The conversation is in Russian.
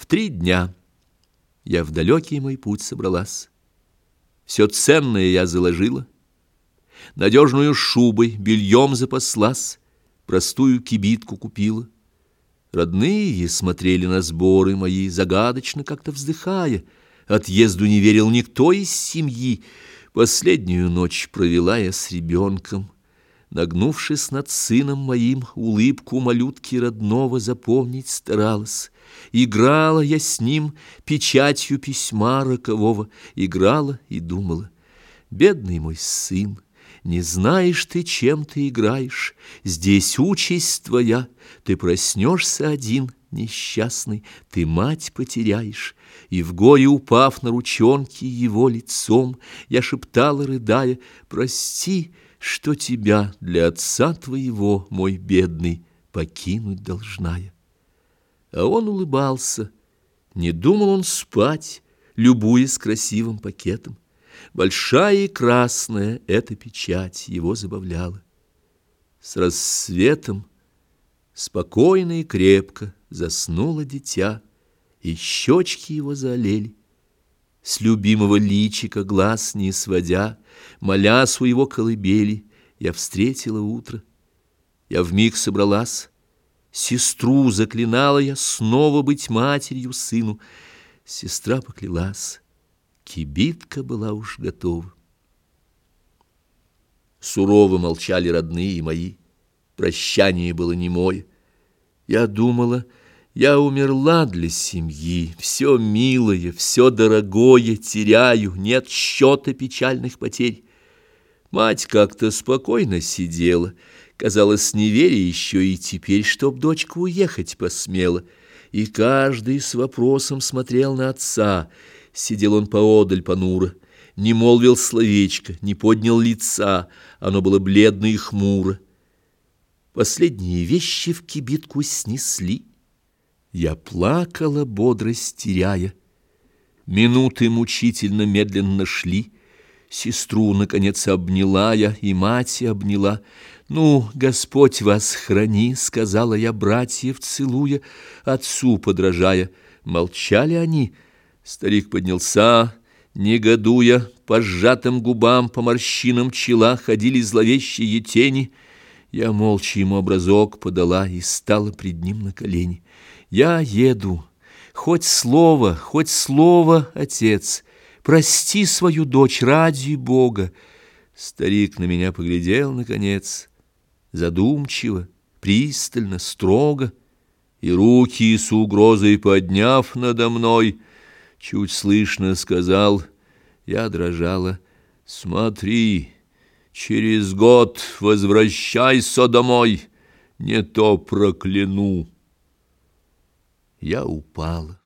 В три дня я в далекий мой путь собралась. Все ценное я заложила, Надежную шубой, бельем запаслась, Простую кибитку купила. Родные смотрели на сборы мои, Загадочно как-то вздыхая. Отъезду не верил никто из семьи. Последнюю ночь провела я с ребенком. Нагнувшись над сыном моим, улыбку малютки родного запомнить старалась. Играла я с ним печатью письма рокового, играла и думала. Бедный мой сын, не знаешь ты, чем ты играешь, здесь участь твоя, ты проснешься один, несчастный, ты мать потеряешь. И в горе упав на ручонки его лицом, я шептала, рыдая, прости, что тебя для отца твоего, мой бедный, покинуть должная. А он улыбался, не думал он спать, любуясь красивым пакетом. Большая и красная эта печать его забавляла. С рассветом спокойно и крепко заснуло дитя, и щечки его заолели. С любимого личика глаз не сводя, моля у его колыбели, я встретила утро. Я вмиг собралась, сестру заклинала я снова быть матерью сыну. Сестра поклялась, кибитка была уж готова. Сурово молчали родные мои, прощание было немое. Я думала, я умерла для семьи, все милое, все дорогое теряю, нет счета печальных потерь. Мать как-то спокойно сидела, казалось, не веря еще и теперь, чтоб дочка уехать посмела. И каждый с вопросом смотрел на отца. Сидел он поодаль понуро, не молвил словечко, не поднял лица, оно было бледно и хмуро. Последние вещи в кибитку снесли. Я плакала, бодрость теряя. Минуты мучительно медленно шли. Сестру, наконец, обняла я, и мать обняла. «Ну, Господь вас храни», — сказала я братьев, целуя, отцу подражая. Молчали они. Старик поднялся, негодуя, по сжатым губам, по морщинам чела ходили зловещие тени — я молча ему образок подала и стала пред ним на колени. Я еду. Хоть слово, хоть слово, отец, прости свою дочь ради Бога. Старик на меня поглядел, наконец, задумчиво, пристально, строго, и руки с угрозой подняв надо мной, чуть слышно сказал, я дрожала, «Смотри, Через год возвращайся домой, не то прокляну. Я упала.